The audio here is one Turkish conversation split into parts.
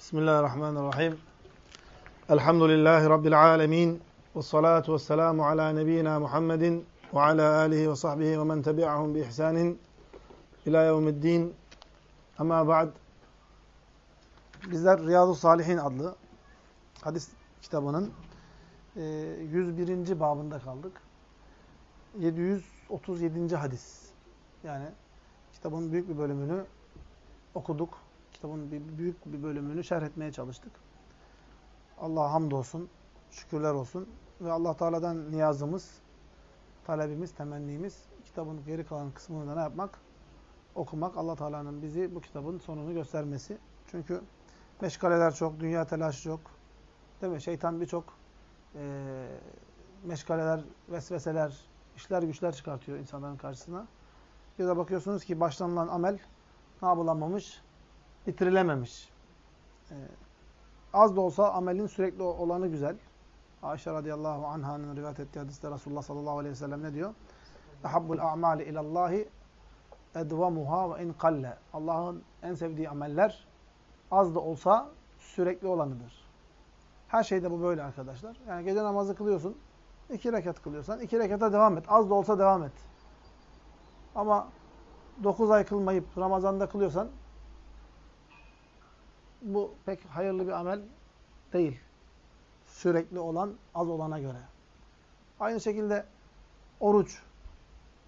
Bismillahirrahmanirrahim. Elhamdülillahi Rabbil alemin. Ve salatu ve selamu ala nebiyyina Muhammedin ve ala alihi ve sahbihi ve men tebi'ahum bi ihsanin ila yevmiddin. Ama ba'd. Bizler Riyazu Salihin adlı hadis kitabının 101. E, babında kaldık. 737. hadis. Yani kitabın büyük bir bölümünü okuduk kitabın bir, büyük bir bölümünü şerh etmeye çalıştık. Allah'a hamdolsun, şükürler olsun ve Allah Teala'dan niyazımız, talebimiz, temennimiz kitabın geri kalan kısmını da ne yapmak? Okumak. Allah Teala'nın bizi bu kitabın sonunu göstermesi. Çünkü meşgaleler çok, dünya telaşı çok. Değil mi? Şeytan birçok e, meşgaleler, vesveseler, işler güçler çıkartıyor insanların karşısına. Ya da bakıyorsunuz ki başlanılan amel ne yapılamamış? Bitirilememiş. Ee, az da olsa amelin sürekli olanı güzel. Ayşe radıyallahu anh'ın rivayet ettiği hadiste Resulullah sallallahu aleyhi ve sellem ne diyor? Ehabbul a'mali ilallahi edvamuha ve in kalle. Allah'ın en sevdiği ameller az da olsa sürekli olanıdır. Her şeyde bu böyle arkadaşlar. Yani gece namazı kılıyorsun. iki rekat kılıyorsan iki rekata devam et. Az da olsa devam et. Ama dokuz ay kılmayıp Ramazan'da kılıyorsan bu pek hayırlı bir amel değil. Sürekli olan, az olana göre. Aynı şekilde oruç.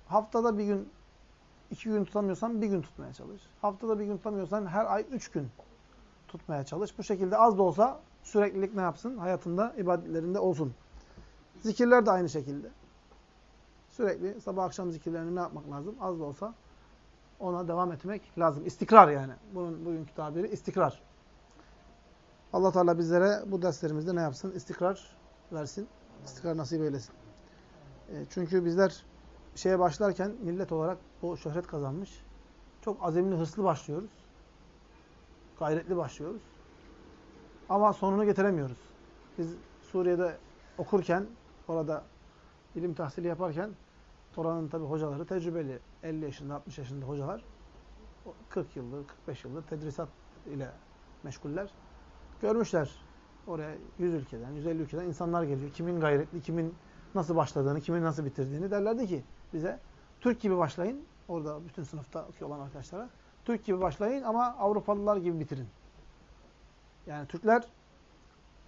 Haftada bir gün, iki gün tutamıyorsan bir gün tutmaya çalış. Haftada bir gün tutamıyorsan her ay üç gün tutmaya çalış. Bu şekilde az da olsa süreklilik ne yapsın? Hayatında, ibadetlerinde olsun. Zikirler de aynı şekilde. Sürekli sabah akşam zikirlerini ne yapmak lazım? Az da olsa ona devam etmek lazım. İstikrar yani. Bunun bugünkü tabiri istikrar allah Teala bizlere bu derslerimizde ne yapsın? İstikrar versin. İstikrar nasip eylesin. E, çünkü bizler şeye başlarken millet olarak bu şöhret kazanmış. Çok azimli, hırslı başlıyoruz. Gayretli başlıyoruz. Ama sonunu getiremiyoruz. Biz Suriye'de okurken, orada ilim tahsili yaparken, oranın tabi hocaları tecrübeli. 50 yaşında, 60 yaşında hocalar. 40 yıldır, 45 yıldır tedrisat ile meşguller. Görmüşler oraya 100 ülkeden, 150 ülkeden insanlar geliyor. Kimin gayretli, kimin nasıl başladığını, kimin nasıl bitirdiğini derlerdi ki bize Türk gibi başlayın. Orada bütün sınıfta olan arkadaşlara. Türk gibi başlayın ama Avrupalılar gibi bitirin. Yani Türkler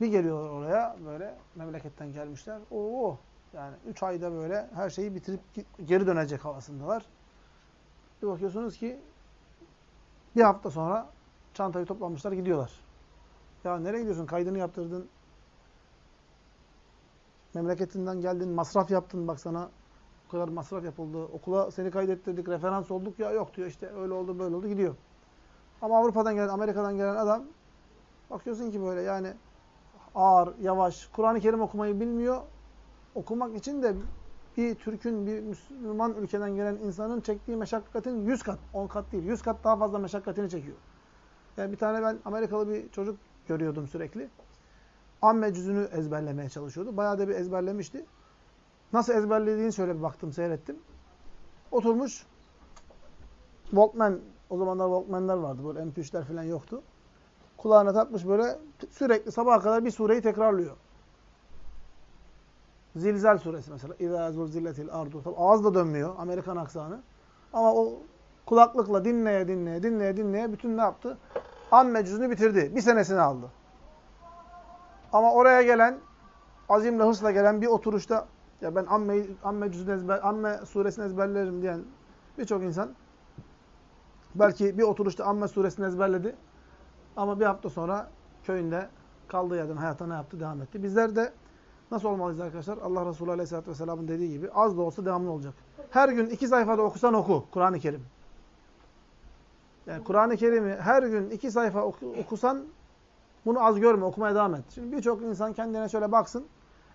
bir geliyorlar oraya böyle memleketten gelmişler. Oo yani 3 ayda böyle her şeyi bitirip geri dönecek havasındalar. Bir bakıyorsunuz ki bir hafta sonra çantayı toplamışlar gidiyorlar. Ya nereye gidiyorsun? Kaydını yaptırdın. Memleketinden geldin, masraf yaptın bak sana. O kadar masraf yapıldı. Okula seni kaydettirdik, referans olduk ya yok diyor işte öyle oldu böyle oldu gidiyor. Ama Avrupa'dan gelen, Amerika'dan gelen adam bakıyorsun ki böyle yani ağır, yavaş, Kur'an-ı Kerim okumayı bilmiyor. Okumak için de bir Türk'ün, bir Müslüman ülkeden gelen insanın çektiği meşakkatin 100 kat, 10 kat değil, 100 kat daha fazla meşakkatini çekiyor. Yani bir tane ben Amerikalı bir çocuk görüyordum sürekli. Amme cüzünü ezberlemeye çalışıyordu. Bayağı da bir ezberlemişti. Nasıl ezberlediğini şöyle bir baktım, seyrettim. Oturmuş. Walkman, o zamanlar Walkman'lar vardı. Böyle MP3'ler falan yoktu. Kulağına takmış böyle sürekli sabaha kadar bir sureyi tekrarlıyor. Zilzal suresi mesela. İzâ zulziletil ardu. Tabi ağız da dönmüyor. Amerikan aksanı. Ama o kulaklıkla dinleye dinleye dinleye dinleye bütün ne yaptı? Amme cüzünü bitirdi. Bir senesini aldı. Ama oraya gelen, azimle hırsla gelen bir oturuşta ya ben amme, amme cüzünü ezber, amme suresini ezberlerim diyen birçok insan belki bir oturuşta amme suresini ezberledi. Ama bir hafta sonra köyünde kaldığı yerden hayata ne yaptı? Devam etti. Bizler de nasıl olmalıyız arkadaşlar? Allah Resulü Aleyhisselatü Vesselam'ın dediği gibi az da olsa devamlı olacak. Her gün iki sayfada okusan oku Kur'an-ı Kerim. Yani Kur'an-ı Kerim'i her gün iki sayfa okusan bunu az görme, okumaya devam et. Şimdi birçok insan kendine şöyle baksın.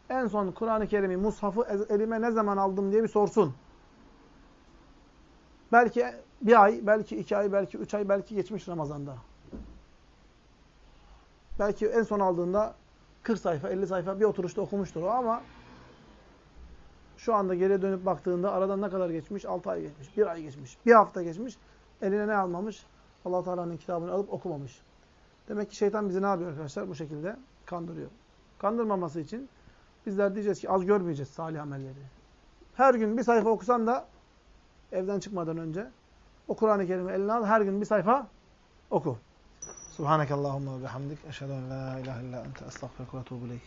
En son Kur'an-ı Kerim'i, mushafı elime ne zaman aldım diye bir sorsun. Belki bir ay, belki iki ay, belki üç ay, belki geçmiş Ramazan'da. Belki en son aldığında 40 sayfa, 50 sayfa bir oturuşta okumuştur o ama şu anda geriye dönüp baktığında aradan ne kadar geçmiş? 6 ay geçmiş, 1 ay geçmiş, bir hafta geçmiş. Eline ne almamış? allah Teala'nın kitabını alıp okumamış. Demek ki şeytan bizi ne yapıyor arkadaşlar? Bu şekilde kandırıyor. Kandırmaması için bizler diyeceğiz ki az görmeyeceğiz salih amelleri. Her gün bir sayfa okusan da evden çıkmadan önce o Kur'an-ı Kerim'i eline al. Her gün bir sayfa oku. Subhanakallahumma ve bihamdik. Eşhedü en la ilahe illa ente estağfirullah ve etûbü ileyk.